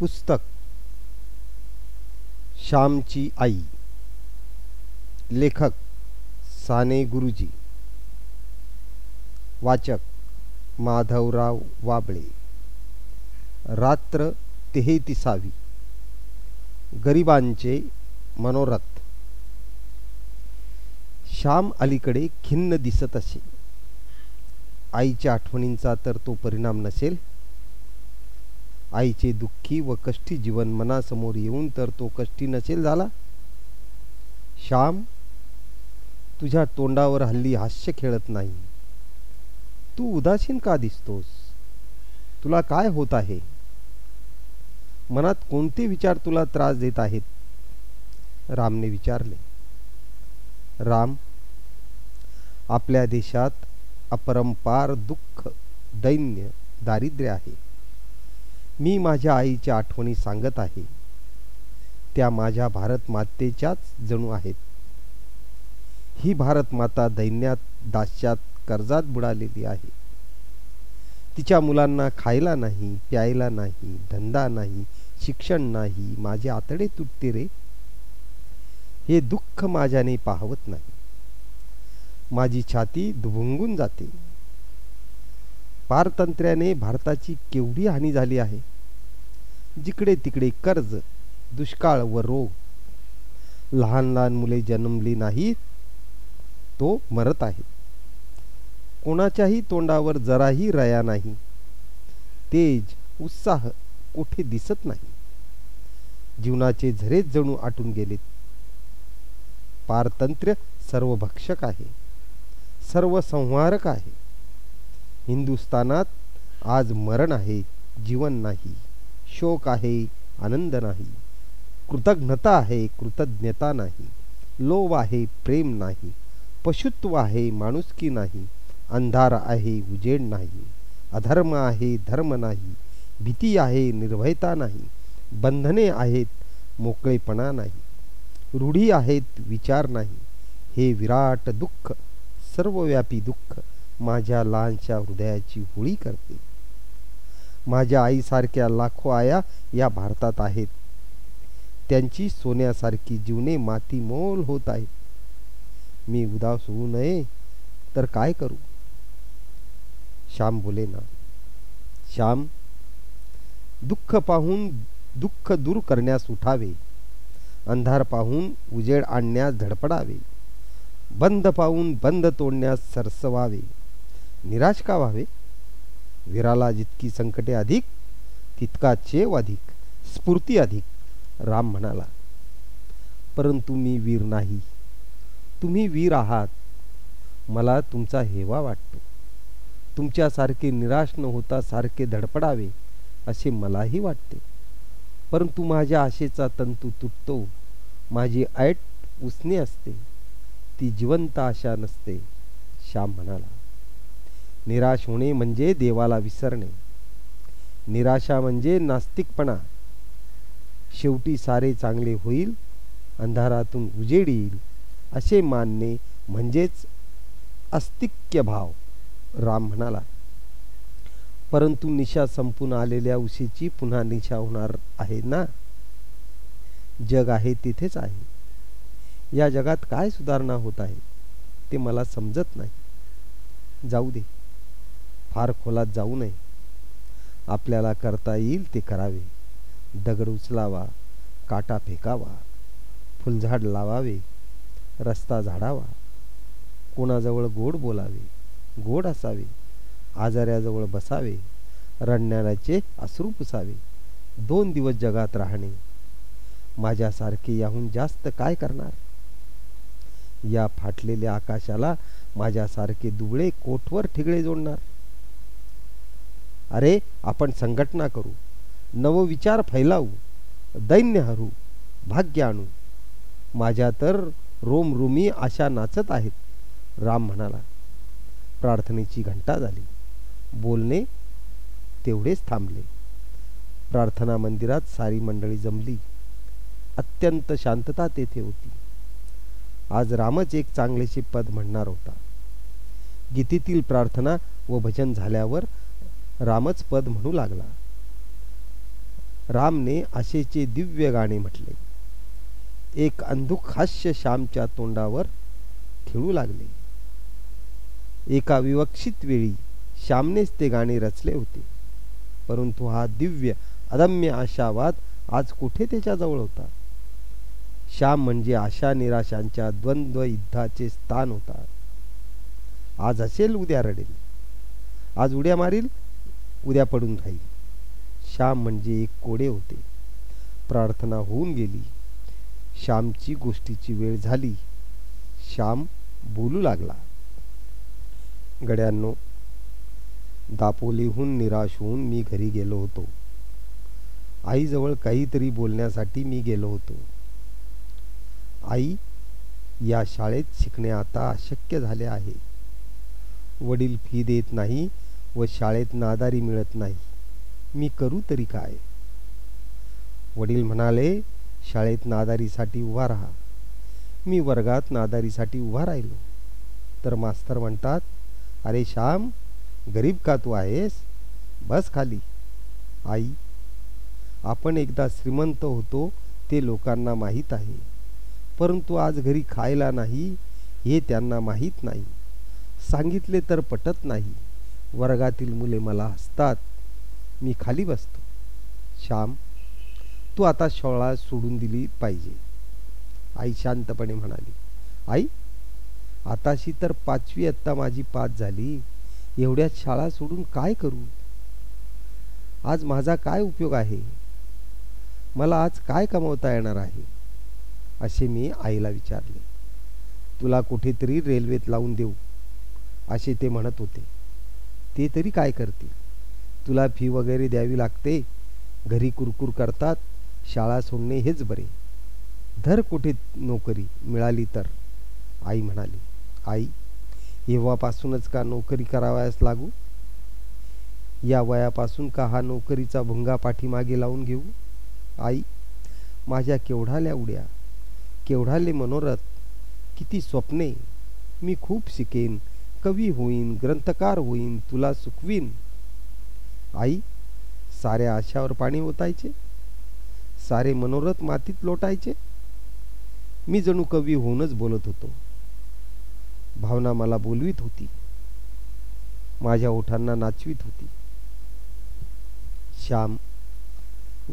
पुस्तक श्यामची आई लेखक साने गुरुजी वाचक माधवराव वाबळे रात्र तेहेतीसावी गरिबांचे मनोरथ. श्याम अलीकडे खिन्न दिसत असे. आईच्या आठवणींचा तर तो परिणाम नसेल आईचे दुःखी व कष्टी जीवन मनासमोर येऊन तर तो कष्टी नसेल झाला? श्याम तुझ्या तोंडावर हल्ली हास्य खेळत नाही. तू उदासीन का दिसतोस? तुला काय होत आहे? मनात कोणते विचार तुला त्रास देत आहेत? रामने विचारले. राम आपल्या देशात अपरंपार दुःख दैन्य दारिद्र्य आहे. मी माझ्या आईच्या आठवणी सांगत आहे. त्या माझ्या भारत मातेच्याच जणू आहेत. ही भारत माता दैन्यात दास्यात कर्जात बुडालेली आहे. तिच्या मुलांना खायला नाही प्यायला नाही धंदा नाही शिक्षण नाही माझे आतडे तुटते रे. हे दुःख माझ्याने पाहवत नाही. माझी छाती दुभुंगून जाते. पारतंत्र्याने भारताची केवढी हानी झाली आहे? जिकडे तिकडे कर्ज दुष्काळ व रोग. लहान लहान मुले जन्मली नाहीत तो मरत आहे. कोणाच्याही तोंडावर जराही रया नाही. तेज उत्साह कुठे दिसत नाही. जीवनाचे झरेच जणू आटून गेलेत. पारतंत्र्य सर्व भक्षक आहे. सर्व संहारक आहे. हिंदुस्थानात आज मरण आहे जीवन नाही. शोक आहे आनंद नाही. कृतज्ञता आहे कृतज्ञता नाही. लोभ आहे प्रेम नाही. पशुत्व आहे माणुसकी नाही. अंधार आहे उजेड नाही. अधर्म आहे धर्म नाही. भीती आहे निर्भयता नाही. बंधने आहेत मोकळेपणा नाही. रूढी आहेत विचार नाही. हे विराट दुःख सर्वव्यापी दुःख माझ्या लहानशा हृदयाची होळी करते. माझ्या आईसारख्या लाखो आया या भारतात आहेत. त्यांची सोन्यासारखी जीवने माती मोल होत आहेत. मी उदास होऊ नये तर काय करू? श्याम बोले ना श्याम दुःख पाहून दुःख दूर करण्यास उठावे. अंधार पाहून उजेड आणण्यास धडपडावे. बंद पाहून बंद तोडण्यास सरसवावे. निराश का व्हावे? वीराला जितकी संकटे अधिक तितका चेव अधिक स्फूर्ती अधिक राम म्हणाला. परंतु मी वीर नाही. तुम्ही वीर आहात. मला तुमचा हेवा वाटतो. तुमच्यासारखे निराश न होता सारखे धडपडावे असे मलाही वाटते. परंतु माझ्या आशेचा तंतू तुटतो. माझी ऐट उसने असते. ती जिवंत आशा नसते श्याम म्हणाला. निराश होणे म्हणजे देवाला विसरणे. निराशा म्हणजे नास्तिकपणा. शेवटी सारे चांगले होईल अंधारातून उजेड येईल असे मानणे म्हणजेच अस्तिक्य भाव राम म्हणाला. परंतु निशा संपून आलेल्या उशीची पुन्हा निशा होणार आहे ना? जग आहे तिथेच आहे. या जगात काय सुधारणा होत आहे ते मला समजत नाही. जाऊ दे. फार खोलात जाऊ नये. आपल्याला करता येईल ते करावे. दगड उचलावा काटा फेकावा फुलझाड लावावे रस्ता झाडावा. कोणाजवळ गोड बोलावे गोड असावे. आजाऱ्याजवळ बसावे. रडणाऱ्याचे अश्रू पुसावे. दोन दिवस जगात राहणे. माझ्यासारखे याहून जास्त काय करणार? या फाटलेल्या आकाशाला माझ्यासारखे दुबळे कोठवर ठिगळे जोडणार? अरे आपण संघटना करू नवविचार फैलावू दैन्य हरू भाग्य आणू. माझ्या तर रोमरुमी आशा नाचत आहेत राम म्हणाला. प्रार्थनेची घंटा झाली. बोलणे तेवढेच थांबले. प्रार्थना मंदिरात सारी मंडळी जमली. अत्यंत शांतता तेथे होती. आज रामच एक चांगलेचे पद म्हणणार होता. गीतेतील प्रार्थना व भजन झाल्यावर रामच पद म्हणू लागला. रामने आशेचे दिव्य गाणे म्हटले. एक अंधुक हास्य श्यामच्या तोंडावर खेळू लागले. एका विवक्षित वेळी श्यामनेच ते गाणे रचले होते. परंतु हा दिव्य अदम्य आशावाद आज कुठे त्याच्याजवळ होता? श्याम म्हणजे आशा निराशांच्या द्वंद्व युद्धाचे स्थान होता. आज असेल उद्या रडेल. आज उड्या मारील उद्या पडून राहील. श्याम म्हणजे एक कोडे होते. प्रार्थना होऊन गेली. श्यामची गोष्टीची वेळ झाली. श्याम बोलू लागला. गड्यांनो दापोलीहून निराश होऊन मी घरी गेलो होतो. आईजवळ काहीतरी बोलण्यासाठी मी गेलो होतो. आई या शाळेत शिकणे आता अशक्य झाले आहे. वडील फी देत नाही व शाळेत नादारी मिळत नाही. मी करू तरी काय? वडील म्हणाले शाळेत नादारीसाठी उभा राहा. मी वर्गात नादारीसाठी उभा राहिलो. तर मास्तर म्हणतात अरे श्याम गरीब का तू आहेस? बस खाली. आई आपण एकदा श्रीमंत होतो ते लोकांना माहीत आहे. परंतु आज घरी खायला नाही हे त्यांना माहीत नाही. सांगितले तर पटत नाही. वर्गातील मुले मला हसतात. मी खाली बसतो. श्याम तू आता शाळा सोडून दिली पाहिजे. आई शांतपणे म्हणाली आई आताशी तर पाचवी आत्ता माझी पाच झाली. एवढ्यात शाळा सोडून काय करू? आज माझा काय उपयोग आहे? मला आज काय कमवता येणार आहे? असे मी आईला विचारले तुला कुठेतरी रेल्वेत लावून देऊ असे ते म्हणत होते. ते तरी काय करतील? तुला फी वगैरे द्यावी लागते? घरी कुरकुर करतात? शाळा सोडणे हेच बरे. धर कुठे नोकरी मिळाली तर. आई म्हणाली आई एव्हापासूनच का नोकरी करावयास लागू? या वयापासून का हा नोकरीचा भुंगा पाठीमागे लावून घेऊ? आई माझ्या केवढाल्या उड्या केवढाले मनोरथ किती स्वप्ने मी खूप शिकेन. कवी होईन ग्रंथकार होईन तुला सुखवीन. आई साऱ्या आशावर पाणी ओतायचे. सारे मनोरथ मातीत लोटायचे. मी जणू कवी होऊनच बोलत होतो. भावना मला बोलवीत होती. माझ्या ओठांना नाचवीत होती. श्याम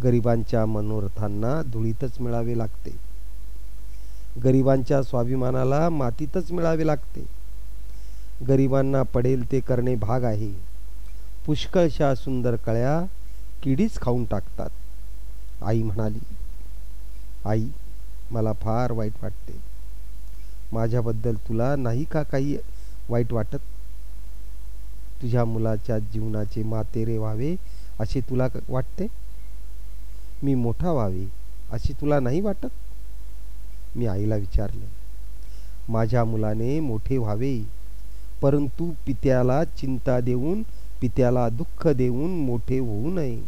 गरिबांच्या मनोरथांना धुळीतच मिळावे लागते. गरिबांच्या स्वाभिमानाला मातीतच मिळावे लागते. गरिबांना पडेल ते करणे भाग आहे. पुष्कळशा सुंदर कळ्या किडीच खाऊन टाकतात. आई म्हणाली आई मला फार वाईट वाटते. माझ्याबद्दल तुला नाही का काही वाईट वाटत? तुझ्या मुलाच्या जीवनाचे मातेरे व्हावे असे तुला वाटते? मी मोठा व्हावे असे तुला नाही वाटत? मी आईला विचारले माझ्या मुलाने मोठे व्हावे परंतु पित्याला चिंता देऊन पित्याला दुःख देऊन मोठे होऊ नये.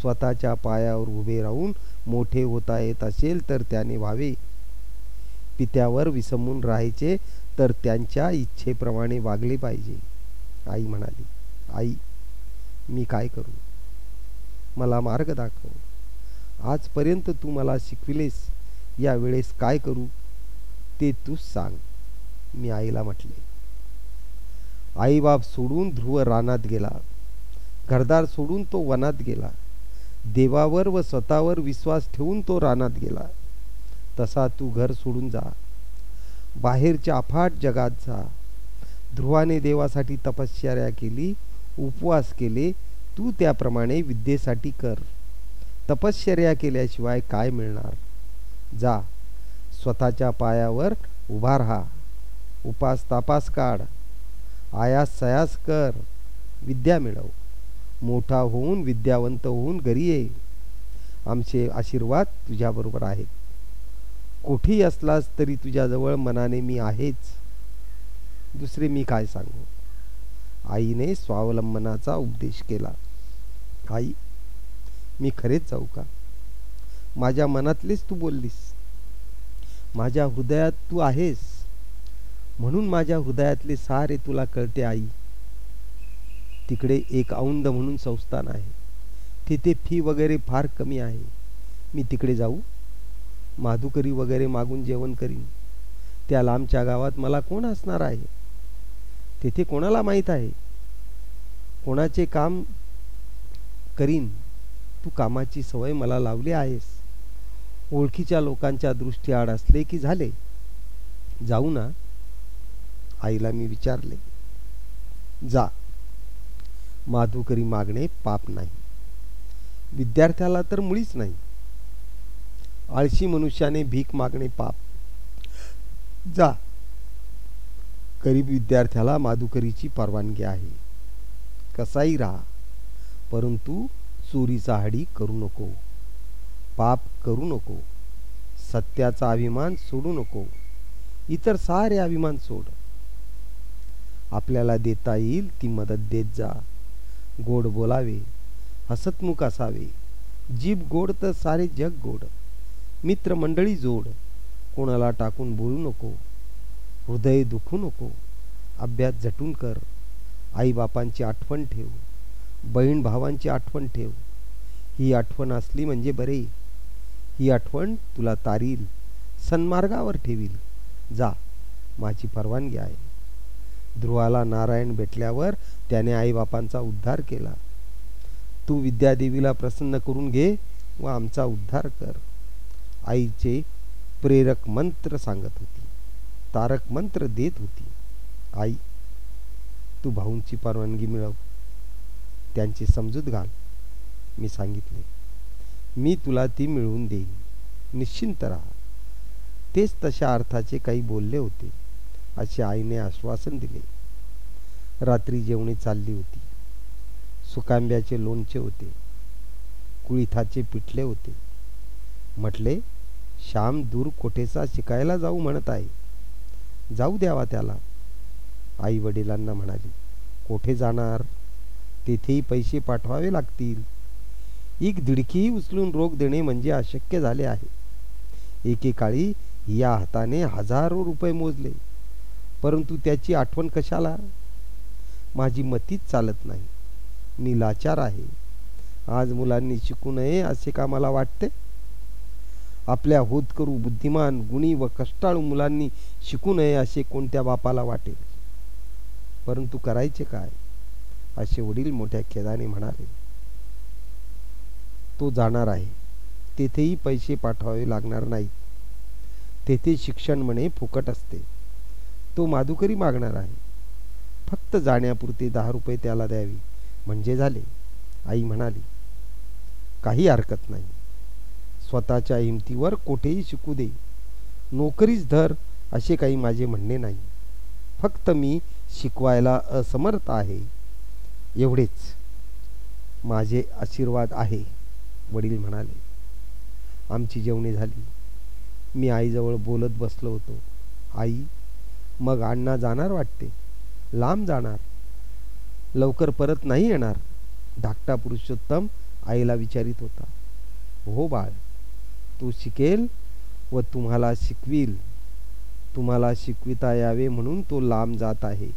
स्वतःच्या पायावर उभे राहून मोठे होता येत असेल तर त्याने व्हावे. पित्यावर विसंबून राहायचे तर त्यांच्या इच्छेप्रमाणे वागले पाहिजे. आई म्हणाली आई मी काय करू? मला मार्ग दाखव. आजपर्यंत तू मला शिकविलेस. या वेळेस काय करू? ते तूच सांग. मी आईला म्हटले आईबाप सोडून ध्रुव रानात गेला. घरदार सोडून तो वनात गेला. देवावर व स्वतःवर विश्वास ठेवून तो रानात गेला. तसा तू घर सोडून जा. बाहेरच्या अफाट जगात जा. ध्रुवाने देवासाठी तपश्चर्या केली उपवास केले. तू त्याप्रमाणे विद्येसाठी कर. तपश्चर्या केल्याशिवाय काय मिळणार? जा. स्वतःच्या पायावर उभा राहा. उपास तापास काढ. आयास सयास कर. विद्या मिळव. मोठा होऊन विद्यावंत होऊन घरी ये. आमचे आशीर्वाद तुझ्याबरोबर आहेत. कोठेही असलास तरी तुझ्याजवळ मनाने मी आहेच. दुसरे मी काय सांगू? आईने स्वावलंबनाचा उपदेश केला. आई मी खरेच जाऊ का? माझ्या मनातलेच तू बोललीस. माझ्या हृदयात तू आहेस. म्हणून माझ्या हृदयातले सारे तुला कळते आई. तिकडे एक औंद म्हणून संस्थान आहे. तिथे फी वगैरे फार कमी आहे. मी तिकडे जाऊ. माधुकरी वगैरे मागून जेवण करीन. त्या लांबच्या गावात मला कोण असणार आहे? तेथे कोणाला माहीत आहे? कोणाचे काम करीन? तू कामाची सवय मला लावली आहेस. ओळखीच्या लोकांच्या दृष्टीआड असले की झाले. जाऊ ना. आईला मी विचारले जा माधुकरी मागणे पाप नाही. विद्यार्थ्याला तर मुळीच नाही. आळशी मनुष्याने भीक मागणे पाप. जा. गरीब विद्यार्थ्याला माधुकरीची परवानगी आहे. कसाही राहा परंतु चोरीचा हाडी करू नको. पाप करू नको. सत्याचा अभिमान सोडू नको. इतर सारे अभिमान सोड. आपल्याला देता येईल ती मदत देत जा. गोड बोलावे हसतमुख असावे. जीभ गोड तर सारे जग गोड. मित्रमंडळी जोड कोणाला टाकून बोलू नको. हृदय दुखू नको. अभ्यास झटून कर. आईबापांची आठवण ठेव. बहीण भावांची आठवण ठेव. ही आठवण असली म्हणजे बरे. ही आठवण तुला तारील. सन्मार्गावर ठेवील. जा. माझी परवानगी आहे. ध्रुवाला नारायण भेटल्यावर त्याने आईबापांचा उद्धार केला. तू विद्यादेवीला प्रसन्न करून घे व आमचा उद्धार कर आईचे प्रेरक मंत्र सांगत होती तारक मंत्र देत होती. आई तू भाऊंची परवानगी मिळव त्यांची समजूत घाल मी सांगितले. मी तुला ती मिळवून देईन. निश्चिंत राहा. तेच तशा अर्थाचे काही बोलले होते. असे आईने आश्वासन दिले. रात्री जेवणी चालली होती. सुकांब्याचे लोणचे होते. कुळीथाचे पिठले होते. म्हटले श्याम दूर कोठेचा शिकायला जाऊ म्हणत आहे. जाऊ द्यावा त्याला. आई वडिलांना म्हणाली कोठे जाणार? तेथेही पैसे पाठवावे लागतील. एक दिडकीही उचलून रोख देणे म्हणजे अशक्य झाले आहे. एकेकाळी या हाताने हजारो रुपये मोजले. परंतु त्याची आठवण कशाला? माझी मतीच चालत नाही. मी लाचार आहे. आज मुलांनी शिकू नये असे का मला वाटते? आपल्या होतकरू बुद्धिमान गुणी व कष्टाळू मुलांनी शिकू नये असे कोणत्या बापाला वाटेल? परंतु करायचे काय? असे वडील मोठ्या खेदाने म्हणाले. तो जाणार आहे. तेथेही पैसे पाठवावे लागणार नाहीत. तेथे शिक्षण म्हणे फुकट असते. तो माधुकरी मागणार आहे. फक्त जाण्यापुरते दहा रुपये त्याला द्यावी. म्हणजे झाले. आई म्हणाली काही हरकत नाही. स्वतःच्या हिमतीवर कोठेही शिकू दे. नोकरीच धर असे काही माझे म्हणणे नाही. फक्त मी शिकवायला असमर्थ आहे. एवढेच. माझे आशीर्वाद आहे. वडील म्हणाले. आमची जेवणे झाली. मी आईजवळ बोलत बसलो होतो. आई मग अण्णा जाणार वाटते. लांब जाणार. लवकर परत नाही येणार. धाकटा पुरुषोत्तम आईला विचारित होता. हो बाळ तू शिकेल व तुम्हाला शिकवील. तुम्हाला शिकविता यावे म्हणून तो लांब जात आहे.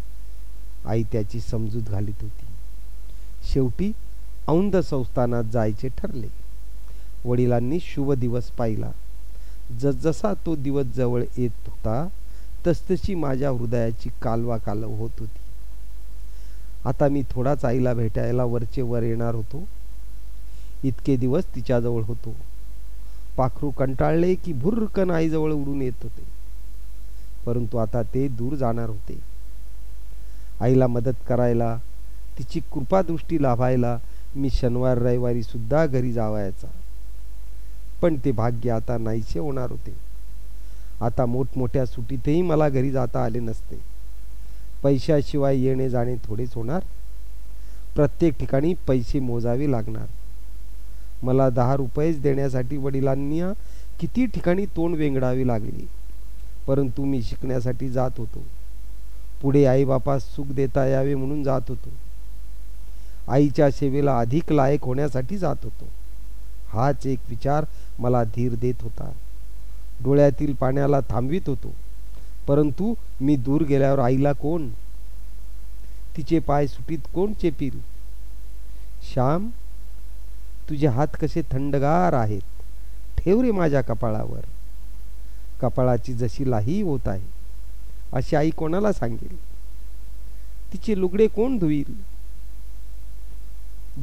आई त्याची समजूत घालीत होती. शेवटी औंध संस्थानात जायचे ठरले. वडिलांनी शुभ दिवस पाहिला. जसजसा तो दिवस जवळ येत होता तसतशी माझ्या हृदयाची कालवा कालव होत होती. आता मी थोडाच आईला भेटायला वरचे वर येणार होतो. इतके दिवस तिच्याजवळ होतो. पाखरू कंटाळले की भुर्रकन आईजवळ उडून येत होते. परंतु आता ते दूर जाणार होते. आईला मदत करायला तिची कृपादृष्टी लाभायला मी शनिवार रविवारी सुद्धा घरी जावायचा. पण ते भाग्य आता नाहीसे होणार होते. आता मोठमोठ्या सुटीतही मला घरी जाता आले नसते. पैशाशिवाय येणे जाणे थोडेच होणार. प्रत्येक ठिकाणी पैसे मोजावे लागणार. मला दहा रुपयेच देण्यासाठी वडिलांनी किती ठिकाणी तोंड वेंगडावी लागली. परंतु मी शिकण्यासाठी जात होतो. पुढे आईबापास सुख देता यावे म्हणून जात होतो. आईच्या सेवेला अधिक लायक होण्यासाठी जात होतो. हाच एक विचार मला धीर देत होता. डोळ्यातील पाण्याला थांबवित होतो. परंतु मी दूर गेल्यावर आईला कोण? तिचे पाय सुटीत कोण चेपील? श्याम तुझे हात कसे थंडगार आहेत. ठेव रे माझ्या कपाळावर. कपाळाची जशी लाही होत आहे अशी आई कोणाला सांगेल? तिचे लुगडे कोण धुईल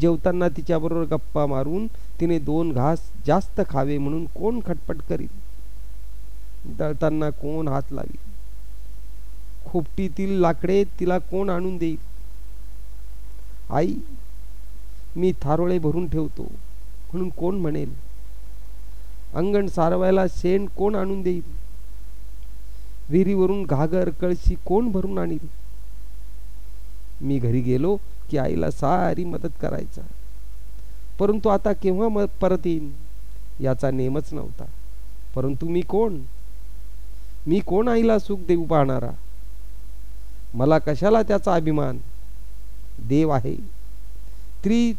जेवताना तिच्याबरोबर गप्पा मारून तिने दोन घास जास्त खावे म्हणून कोण खटपट करील? दळताना कोण हात लावी खोपटीतील लाकडे तिला कोण आणून देईल? आई मी थारोळे भरून ठेवतो म्हणून कोण म्हणेल? अंगण सारवायला शेण कोण आणून देईल? विहिरीवरून घागर कळशी कोण भरून आणील? मी घरी गेलो की आईला सारी मदत करायचा. परंतु आता केव्हा म परत येईन? याचा नेमच नव्हता. परंतु मी कोण? मी कोण आईला सुख देऊ पाहणारा? मला कशाला त्याचा अभिमान? देव आहे. त्री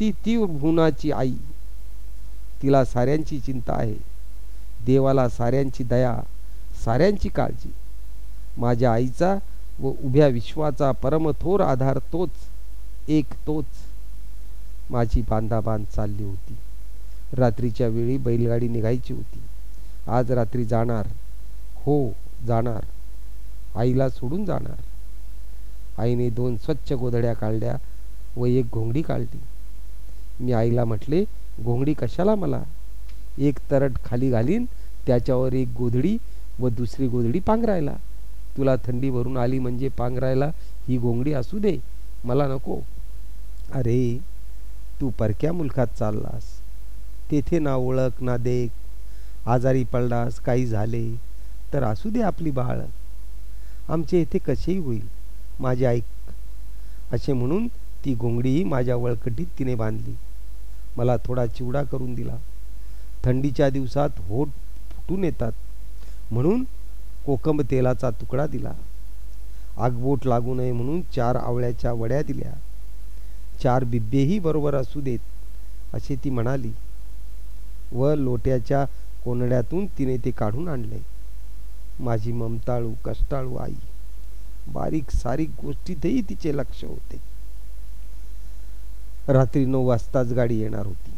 ती तीव्र भुनाची आई. तिला साऱ्यांची चिंता आहे. देवाला साऱ्यांची दया साऱ्यांची काळजी. माझ्या आईचा व उभ्या विश्वाचा परमथोर आधार तोच एक तोच. माझी बांधाबांध चालली होती. रात्रीच्या वेळी बैलगाडी निघायची होती. आज रात्री जाणार. हो जाणार. आईला सोडून जाणार. आईने दोन स्वच्छ गोधड्या काढल्या व एक घोंगडी काढली. मी आईला म्हटले घोंगडी कशाला मला? एक तरट खाली घालीन त्याच्यावर एक गोधडी व दुसरी गोधडी पांघरायला. तुला थंडी भरून आली म्हणजे पांघरायला ही घोंगडी असू दे. मला नको. अरे तू परक्या मुलखात चाललास. तेथे ना ओळख ना देख. आजारी पडलास काही झाले. तर असू दे आपली बाळ. आमचे येथे कसेही होईल माझे ऐक असे म्हणून ती गोंगडीही माझ्या वळकटीत तिने बांधली. मला थोडा चिवडा करून दिला. थंडीच्या दिवसात होठ फुटून येतात. म्हणून कोकंब तेलाचा तुकडा दिला. आगबोट लागू नये म्हणून चार आवळ्याच्या वड्या दिल्या. चार बिब्बेही बरोबर असू देत असे ती म्हणाली. व लोट्याच्या कोनड्यातून तिने ते काढून आणले. माझी ममताळू कष्टाळू आई. बारीक सारीक गोष्टीतही तिचे लक्ष होते. रात्री नऊ वाजताच गाडी येणार होती.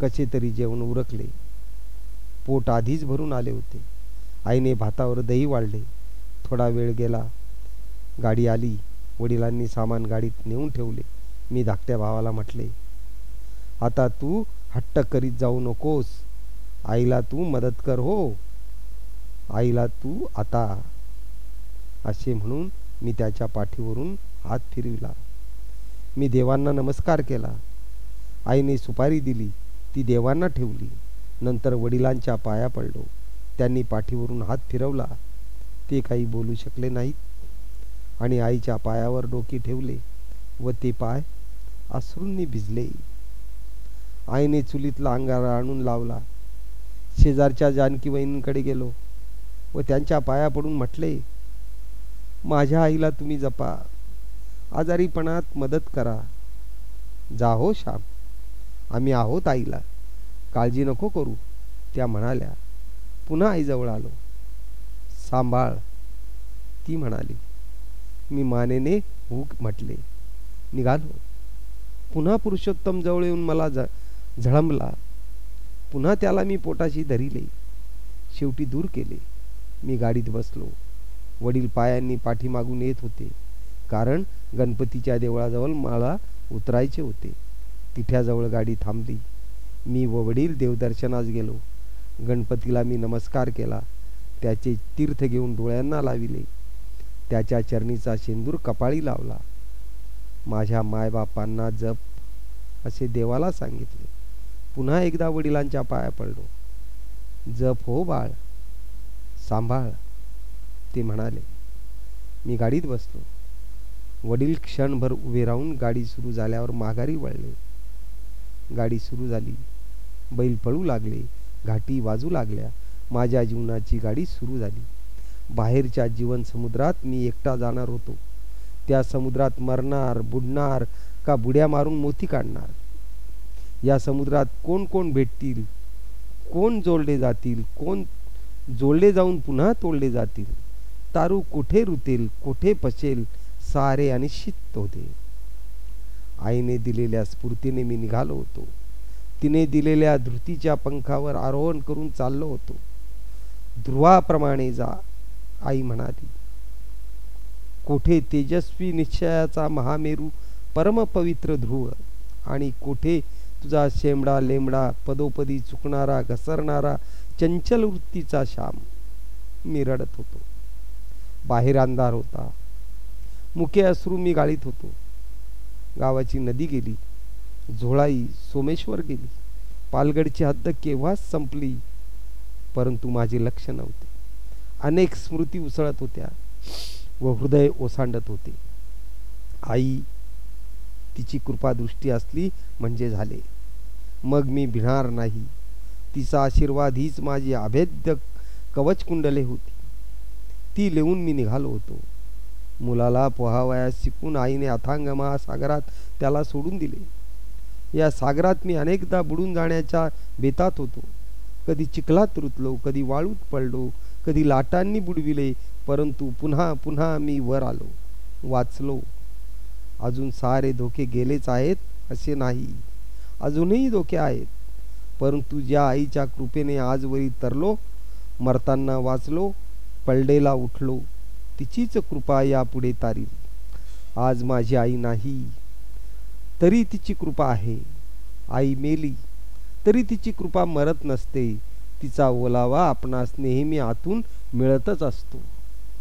कसे तरी जेवण उरकले. पोट आधीच भरून आले होते. आईने भातावर दही वाढले थोडा वेळ गेला. गाडी आली. वडिलांनी सामान गाडीत नेऊन ठेवले. मी धाकट्या भावाला म्हटले आता तू हट्ट करीत जाऊ नकोस. आईला तू मदत कर हो. आईला तू आता असे म्हणून मी त्याच्या पाठीवरून हात फिरविला. मी देवांना नमस्कार केला. आईने सुपारी दिली ती देवांना ठेवली. नंतर वडिलांच्या पाया पडलो. त्यांनी पाठीवरून हात फिरवला. ते काही बोलू शकले नाहीत. आणि आईच्या पायावर डोकी ठेवले व ते पाय अश्रूंनी भिजले. आईने चुलीतला अंगारा आणून लावला. शेजारच्या जानकीवहिनींकडे गेलो. व त्यांच्या पाया पडून म्हटले माझ्या आईला तुम्ही जपा. आजारीपणात मदत करा. जा हो श्याम. आम्ही आहोत आईला. काळजी नको करू. त्या म्हणाल्या. पुन्हा आईजवळ आलो. सांभाळ. ती म्हणाली. मी मानेने हुक म्हटले. निघालो हो. पुन्हा पुरुषोत्तम जवळ येऊन मला झळंबला. पुन्हा त्याला मी पोटाशी धरिले. शेवटी दूर केले. मी गाडीत बसलो. वडील पायांनी पाठीमागून येत होते. कारण गणपतीच्या देवळाजवळ मला उतरायचे होते. तिठ्याजवळ गाडी थांबली. मी व वडील देवदर्शनास गेलो. गणपतीला मी नमस्कार केला. त्याचे तीर्थ घेऊन डोळ्यांना लाविले. त्याच्या चरणीचा शेंदूर कपाळी लावला. माझ्या मायबापांना जप असे देवाला सांगितले. पुन्हा एकदा वडिलांच्या पाया पडलो. जप हो बाळ. सांभाळ. ते म्हणाले मी गाडीत बसलो. वडील क्षणभर उभे राहून गाडी सुरू झाल्यावर माघारी वळले. गाडी सुरू झाली. बैल पळू लागले. घाटी वाजू लागल्या. माझ्या जीवनाची गाडी सुरू झाली. बाहेरच्या जीवन समुद्रात मी एकटा जाणार होतो. त्या समुद्रात मरणार बुडणार का बुड्या मारून मोती काढणार? या समुद्रात कोण कोण भेटतील? कोण जोडले जातील? कोण जोडले जाऊन पुन्हा तोडले जातील. तारू कुठे रुतेल कुठे पचेल सारे अनिश्चित होते. आईने दिलेल्या स्फूर्तीने मी निघालो होतो. तिने दिलेल्या धृतीच्या पंखावर आरोहण करून चाललो होतो. ध्रुवाप्रमाणे जा आई म्हणाली. कोठे तेजस्वी निश्चयाचा महामेरू परमपवित्र ध्रुव आणि कोठे तुझा शेमडा लेमडा पदोपदी चुकणारा घसरणारा चंचल वृत्तीचा श्याम. मी रडत होतो. बाहेर अंधार होता. मुके अश्रू मी गाळीत होतो. गावाची नदी गेली. झोळाई सोमेश्वर गेली. पालगडची हद्द केव्हाच संपली? परंतु माझे लक्ष नव्हते. अनेक स्मृती उसळत होत्या व हृदय ओसांडत होते. आई तिची कृपादृष्टी असली म्हणजे झाले. मग मी भिणार नाही. तिचा आशीर्वाद हीच माझी अभेद्य कवच कुंडले होती. ती लिहून मी निघालो होतो. मुलाला पोहावयास शिकून आईने अथांग महासागरात त्याला सोडून दिले. या सागरात मी अनेकदा बुडून जाण्याच्या बेतात होतो. कधी चिखलात रुतलो कधी वाळूत पडलो कधी लाटांनी बुडविले परंतु पुन्हा पुन्हा मी वर आलो वाचलो. अजून सारे धोके गेलेच आहेत असे नाही. अजूनही धोके आहेत. परंतु ज्या आईच्या कृपेने आजवरी तरलो मरताना वाचलो पलडेला उठलो तिचीच कृपा यापुढे तारील. आज माझी आई नाही. तरी तिची कृपा आहे. आई मेली. तरी तिची कृपा मरत नसते. तिचा ओलावा आपणास नेहमी आतून मिळतच असतो.